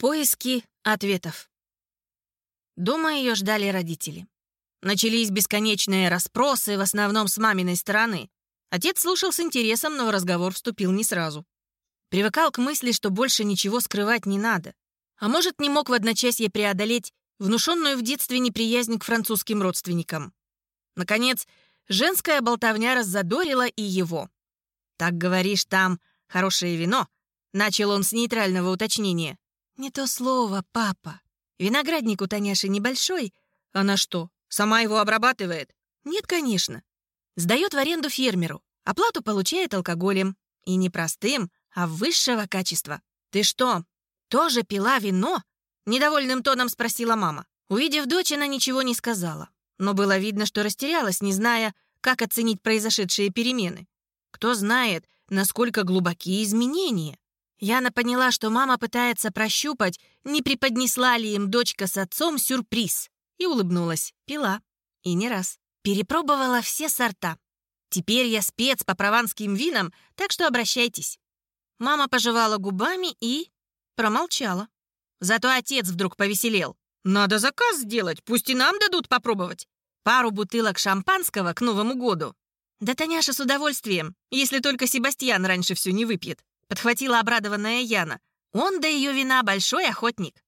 Поиски ответов. Дома ее ждали родители. Начались бесконечные расспросы, в основном с маминой стороны. Отец слушал с интересом, но в разговор вступил не сразу. Привыкал к мысли, что больше ничего скрывать не надо. А может, не мог в одночасье преодолеть внушенную в детстве неприязнь к французским родственникам. Наконец, женская болтовня раззадорила и его. «Так говоришь, там хорошее вино?» Начал он с нейтрального уточнения. «Не то слово, папа. Виноградник у Таняши небольшой. Она что, сама его обрабатывает?» «Нет, конечно. Сдает в аренду фермеру. Оплату получает алкоголем. И не простым, а высшего качества. Ты что, тоже пила вино?» Недовольным тоном спросила мама. Увидев дочь, она ничего не сказала. Но было видно, что растерялась, не зная, как оценить произошедшие перемены. Кто знает, насколько глубокие изменения. Яна поняла, что мама пытается прощупать, не преподнесла ли им дочка с отцом сюрприз. И улыбнулась. Пила. И не раз. Перепробовала все сорта. Теперь я спец по прованским винам, так что обращайтесь. Мама пожевала губами и... промолчала. Зато отец вдруг повеселел. «Надо заказ сделать, пусть и нам дадут попробовать. Пару бутылок шампанского к Новому году». «Да Таняша с удовольствием, если только Себастьян раньше все не выпьет», подхватила обрадованная Яна. Он до ее вина большой охотник.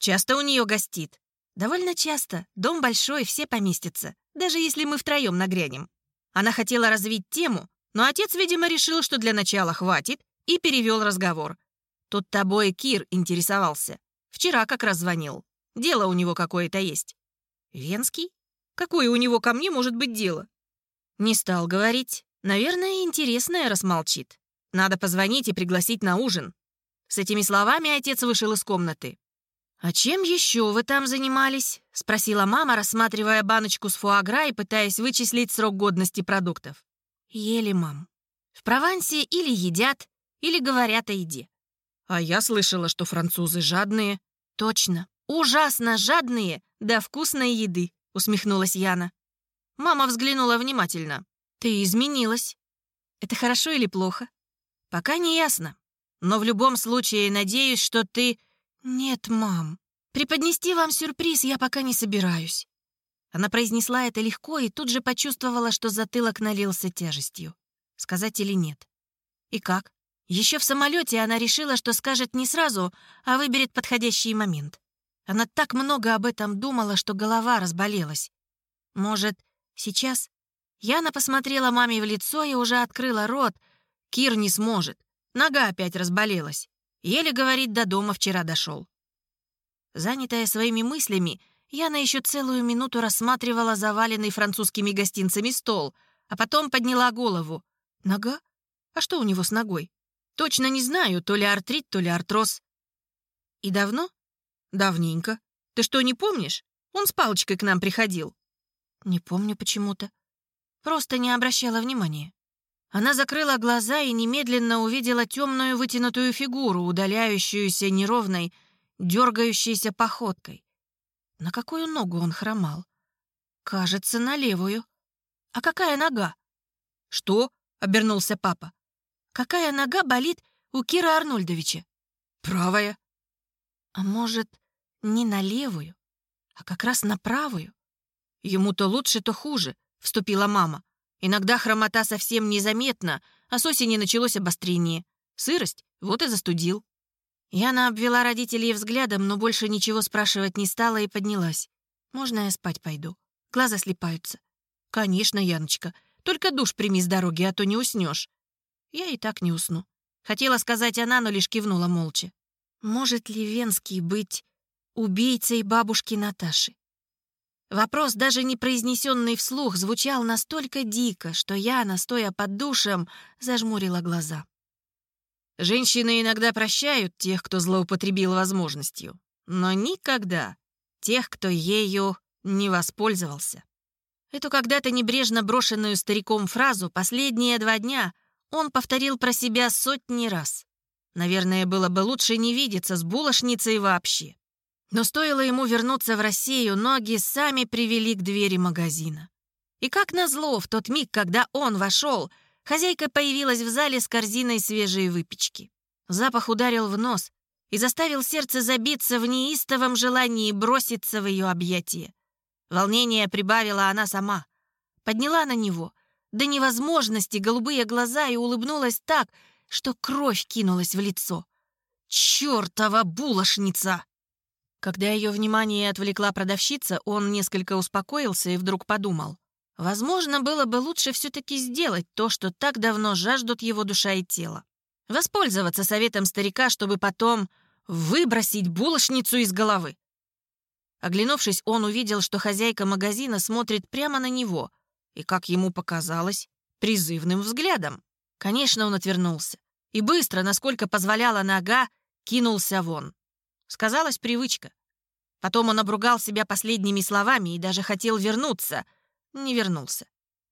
Часто у нее гостит. Довольно часто. Дом большой, все поместятся. Даже если мы втроем нагрянем. Она хотела развить тему, но отец, видимо, решил, что для начала хватит, и перевел разговор. Тут тобой Кир интересовался. Вчера как раз звонил. Дело у него какое-то есть. Венский? Какое у него ко мне может быть дело? Не стал говорить. Наверное, интересное расмолчит. Надо позвонить и пригласить на ужин». С этими словами отец вышел из комнаты. «А чем еще вы там занимались?» — спросила мама, рассматривая баночку с фуагра и пытаясь вычислить срок годности продуктов. «Ели, мам. В Провансе или едят, или говорят о еде». «А я слышала, что французы жадные». «Точно. Ужасно жадные до вкусной еды», — усмехнулась Яна. Мама взглянула внимательно. «Ты изменилась. Это хорошо или плохо?» Пока не ясно. Но в любом случае надеюсь, что ты... Нет, мам. Преподнести вам сюрприз я пока не собираюсь. Она произнесла это легко и тут же почувствовала, что затылок налился тяжестью. Сказать или нет? И как? Еще в самолете она решила, что скажет не сразу, а выберет подходящий момент. Она так много об этом думала, что голова разболелась. Может, сейчас? Яна посмотрела маме в лицо и уже открыла рот, Кир не сможет. Нога опять разболелась. Еле, говорит, до дома вчера дошел. Занятая своими мыслями, Яна еще целую минуту рассматривала заваленный французскими гостинцами стол, а потом подняла голову. Нога? А что у него с ногой? Точно не знаю, то ли артрит, то ли артроз. И давно? Давненько. Ты что, не помнишь? Он с палочкой к нам приходил. Не помню почему-то. Просто не обращала внимания. Она закрыла глаза и немедленно увидела темную вытянутую фигуру, удаляющуюся неровной, дергающейся походкой. На какую ногу он хромал? Кажется, на левую. А какая нога? Что? — обернулся папа. Какая нога болит у Кира Арнольдовича? Правая. А может, не на левую, а как раз на правую? Ему то лучше, то хуже, — вступила мама. Иногда хромота совсем незаметна, а с осени началось обострение. Сырость, вот и застудил. Яна обвела родителей взглядом, но больше ничего спрашивать не стала и поднялась. «Можно я спать пойду? Глаза слепаются». «Конечно, Яночка. Только душ прими с дороги, а то не уснешь». Я и так не усну. Хотела сказать она, но лишь кивнула молча. «Может ли Венский быть убийцей бабушки Наташи?» Вопрос, даже не произнесенный вслух, звучал настолько дико, что я, настоя под душем, зажмурила глаза. Женщины иногда прощают тех, кто злоупотребил возможностью, но никогда тех, кто ею не воспользовался. Эту когда-то небрежно брошенную стариком фразу последние два дня он повторил про себя сотни раз. Наверное, было бы лучше не видеться с булочницей вообще. Но стоило ему вернуться в Россию, ноги сами привели к двери магазина. И как назло, в тот миг, когда он вошел, хозяйка появилась в зале с корзиной свежей выпечки. Запах ударил в нос, и заставил сердце забиться в неистовом желании броситься в ее объятия. Волнение прибавила она сама. Подняла на него до невозможности голубые глаза и улыбнулась так, что кровь кинулась в лицо. «Чёртова булошница!» Когда ее внимание отвлекла продавщица, он несколько успокоился и вдруг подумал. Возможно, было бы лучше все-таки сделать то, что так давно жаждут его душа и тело. Воспользоваться советом старика, чтобы потом выбросить булочницу из головы. Оглянувшись, он увидел, что хозяйка магазина смотрит прямо на него и, как ему показалось, призывным взглядом. Конечно, он отвернулся и быстро, насколько позволяла нога, кинулся вон. Сказалась привычка. Потом он обругал себя последними словами и даже хотел вернуться. Не вернулся.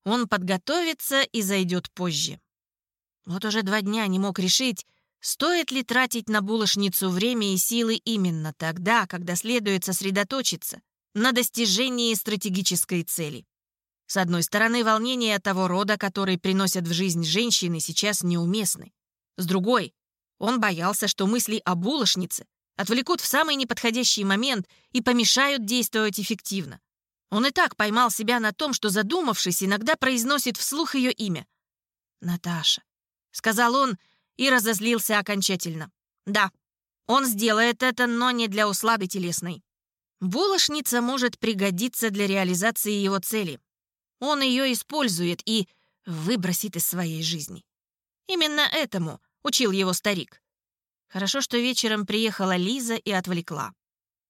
Он подготовится и зайдет позже. Вот уже два дня не мог решить, стоит ли тратить на булочницу время и силы именно тогда, когда следует сосредоточиться на достижении стратегической цели. С одной стороны, волнения того рода, который приносят в жизнь женщины, сейчас неуместны. С другой, он боялся, что мысли о булочнице отвлекут в самый неподходящий момент и помешают действовать эффективно. Он и так поймал себя на том, что, задумавшись, иногда произносит вслух ее имя. «Наташа», — сказал он и разозлился окончательно. «Да, он сделает это, но не для услады телесной. Булошница может пригодиться для реализации его цели. Он ее использует и выбросит из своей жизни. Именно этому учил его старик. Хорошо, что вечером приехала Лиза и отвлекла.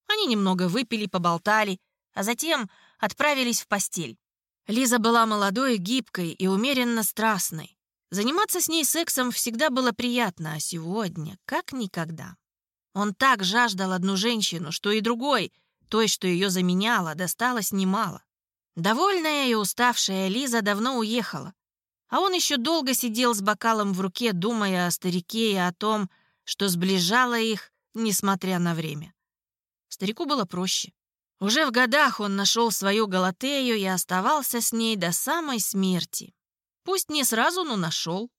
Они немного выпили, поболтали, а затем отправились в постель. Лиза была молодой, гибкой и умеренно страстной. Заниматься с ней сексом всегда было приятно, а сегодня как никогда. Он так жаждал одну женщину, что и другой, той, что ее заменяла, досталось немало. Довольная и уставшая Лиза давно уехала, а он еще долго сидел с бокалом в руке, думая о старике и о том, что сближало их, несмотря на время. Старику было проще. Уже в годах он нашел свою Галатею и оставался с ней до самой смерти. Пусть не сразу, но нашел.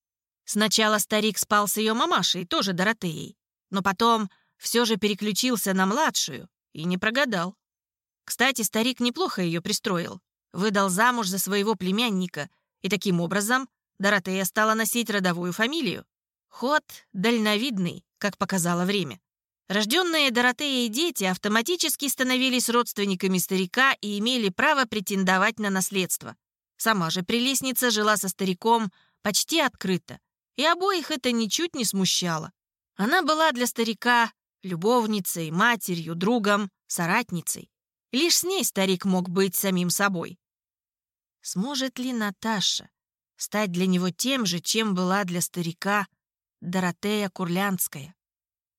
Сначала старик спал с ее мамашей, тоже Доротеей, но потом все же переключился на младшую и не прогадал. Кстати, старик неплохо ее пристроил. Выдал замуж за своего племянника, и таким образом Доротея стала носить родовую фамилию. Ход дальновидный, как показало время. Рожденные Доротеей дети автоматически становились родственниками старика и имели право претендовать на наследство. Сама же прелестница жила со стариком почти открыто, и обоих это ничуть не смущало. Она была для старика любовницей, матерью, другом, соратницей. Лишь с ней старик мог быть самим собой. Сможет ли Наташа стать для него тем же, чем была для старика Доротея Курлянская.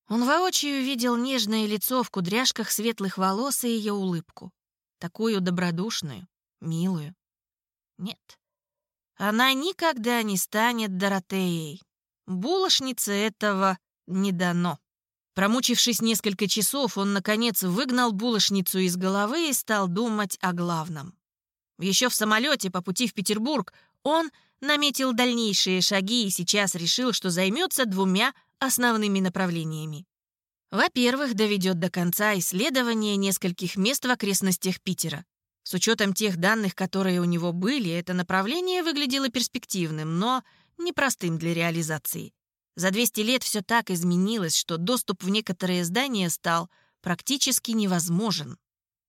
Он воочию видел нежное лицо в кудряшках светлых волос и ее улыбку. Такую добродушную, милую. Нет, она никогда не станет Доротеей. Булошнице этого не дано. Промучившись несколько часов, он, наконец, выгнал булошницу из головы и стал думать о главном. Еще в самолете по пути в Петербург он наметил дальнейшие шаги и сейчас решил, что займется двумя основными направлениями. Во-первых, доведет до конца исследование нескольких мест в окрестностях Питера. С учетом тех данных, которые у него были, это направление выглядело перспективным, но непростым для реализации. За 200 лет все так изменилось, что доступ в некоторые здания стал практически невозможен.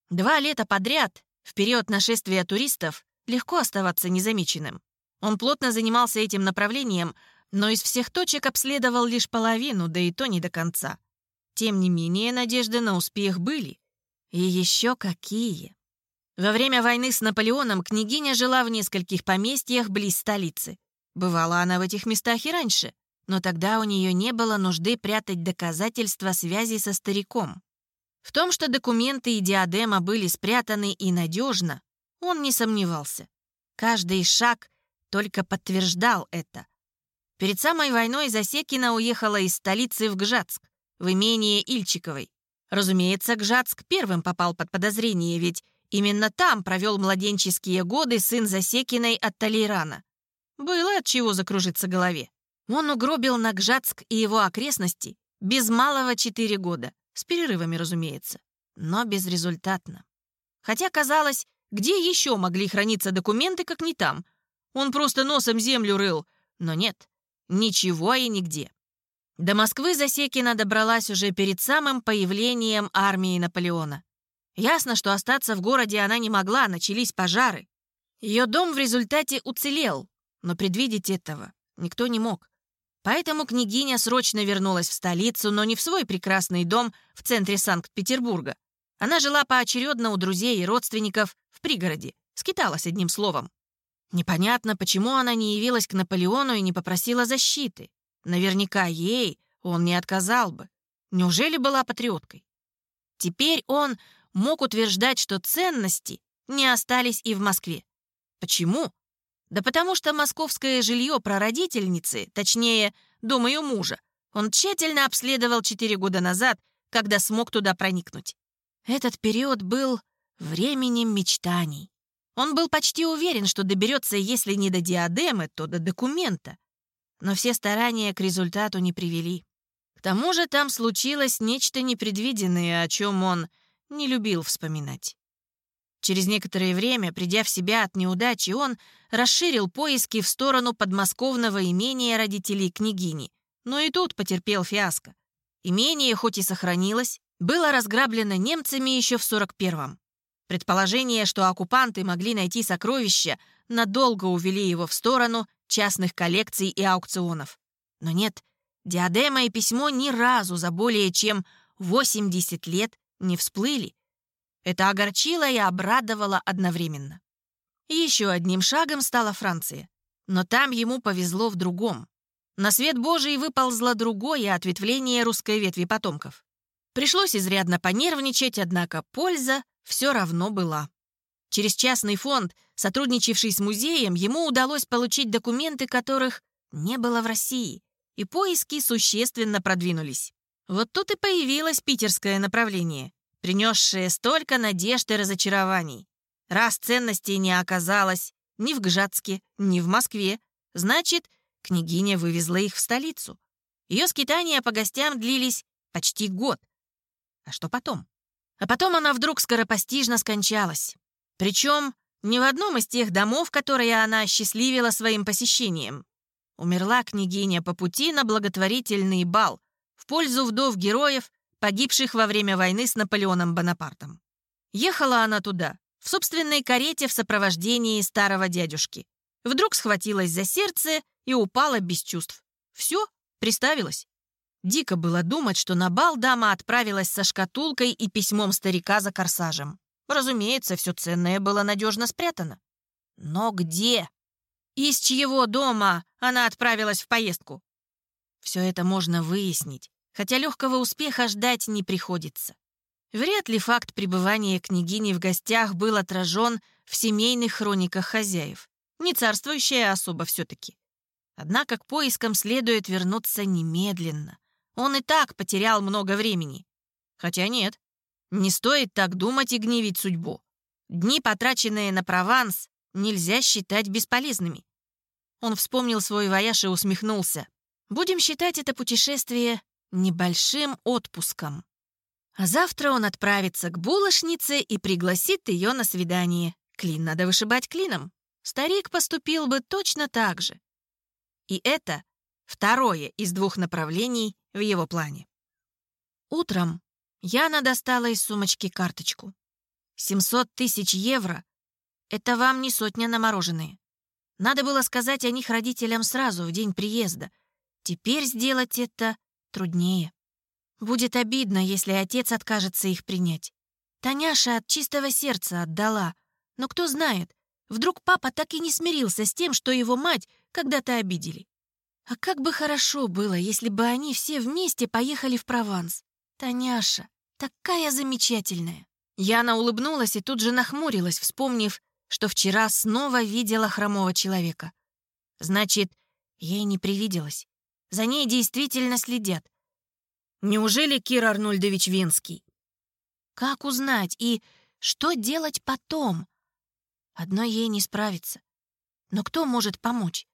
Два лета подряд, в период нашествия туристов, легко оставаться незамеченным. Он плотно занимался этим направлением, но из всех точек обследовал лишь половину, да и то не до конца. Тем не менее, надежды на успех были. И еще какие! Во время войны с Наполеоном княгиня жила в нескольких поместьях близ столицы. Бывала она в этих местах и раньше, но тогда у нее не было нужды прятать доказательства связи со стариком. В том, что документы и диадема были спрятаны и надежно, он не сомневался. Каждый шаг только подтверждал это. Перед самой войной Засекина уехала из столицы в Гжатск, в имение Ильчиковой. Разумеется, Гжатск первым попал под подозрение, ведь именно там провел младенческие годы сын Засекиной от Талейрана. Было от чего закружиться голове. Он угробил на Гжатск и его окрестности Без малого четыре года. С перерывами, разумеется. Но безрезультатно. Хотя, казалось, где еще могли храниться документы, как не там? Он просто носом землю рыл. Но нет, ничего и нигде. До Москвы Засекина добралась уже перед самым появлением армии Наполеона. Ясно, что остаться в городе она не могла, начались пожары. Ее дом в результате уцелел, но предвидеть этого никто не мог. Поэтому княгиня срочно вернулась в столицу, но не в свой прекрасный дом в центре Санкт-Петербурга. Она жила поочередно у друзей и родственников в пригороде, скиталась одним словом. Непонятно, почему она не явилась к Наполеону и не попросила защиты. Наверняка ей он не отказал бы. Неужели была патриоткой? Теперь он мог утверждать, что ценности не остались и в Москве. Почему? Да потому что московское жилье прародительницы, точнее, ее мужа, он тщательно обследовал четыре года назад, когда смог туда проникнуть. Этот период был временем мечтаний. Он был почти уверен, что доберется, если не до диадемы, то до документа. Но все старания к результату не привели. К тому же там случилось нечто непредвиденное, о чем он не любил вспоминать. Через некоторое время, придя в себя от неудачи, он расширил поиски в сторону подмосковного имения родителей княгини, но и тут потерпел фиаско. Имение, хоть и сохранилось, было разграблено немцами еще в 41-м. Предположение, что оккупанты могли найти сокровища, надолго увели его в сторону частных коллекций и аукционов. Но нет, диадема и письмо ни разу за более чем 80 лет не всплыли. Это огорчило и обрадовало одновременно. Еще одним шагом стала Франция. Но там ему повезло в другом. На свет Божий выползло другое ответвление русской ветви потомков. Пришлось изрядно понервничать, однако польза все равно была. Через частный фонд, сотрудничавший с музеем, ему удалось получить документы, которых не было в России, и поиски существенно продвинулись. Вот тут и появилось питерское направление принесшее столько надежд и разочарований. Раз ценностей не оказалось ни в Гжатске, ни в Москве, значит, княгиня вывезла их в столицу. Ее скитания по гостям длились почти год. А что потом? А потом она вдруг скоропостижно скончалась. Причем не в одном из тех домов, которые она осчастливила своим посещением. Умерла княгиня по пути на благотворительный бал в пользу вдов героев погибших во время войны с Наполеоном Бонапартом. Ехала она туда, в собственной карете в сопровождении старого дядюшки. Вдруг схватилась за сердце и упала без чувств. Все, приставилась. Дико было думать, что на бал дама отправилась со шкатулкой и письмом старика за корсажем. Разумеется, все ценное было надежно спрятано. Но где? Из чьего дома она отправилась в поездку? Все это можно выяснить, хотя легкого успеха ждать не приходится. Вряд ли факт пребывания княгини в гостях был отражен в семейных хрониках хозяев. Не царствующая особа все-таки. Однако к поискам следует вернуться немедленно. Он и так потерял много времени. Хотя нет, не стоит так думать и гневить судьбу. Дни, потраченные на Прованс, нельзя считать бесполезными. Он вспомнил свой вояж и усмехнулся. Будем считать это путешествие небольшим отпуском. А завтра он отправится к булочнице и пригласит ее на свидание. Клин надо вышибать клином. Старик поступил бы точно так же. И это второе из двух направлений в его плане. Утром Яна достала из сумочки карточку. 700 тысяч евро — это вам не сотня на мороженое. Надо было сказать о них родителям сразу, в день приезда. Теперь сделать это труднее. Будет обидно, если отец откажется их принять. Таняша от чистого сердца отдала. Но кто знает, вдруг папа так и не смирился с тем, что его мать когда-то обидели. А как бы хорошо было, если бы они все вместе поехали в Прованс. Таняша, такая замечательная. Яна улыбнулась и тут же нахмурилась, вспомнив, что вчера снова видела хромого человека. Значит, ей не привиделось. За ней действительно следят. Неужели Кир Арнольдович Венский? Как узнать и что делать потом? Одно ей не справиться. Но кто может помочь?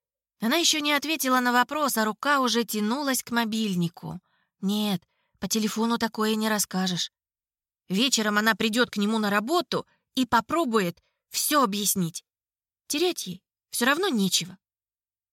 Она еще не ответила на вопрос, а рука уже тянулась к мобильнику. Нет, по телефону такое не расскажешь. Вечером она придет к нему на работу и попробует все объяснить. Терять ей все равно нечего.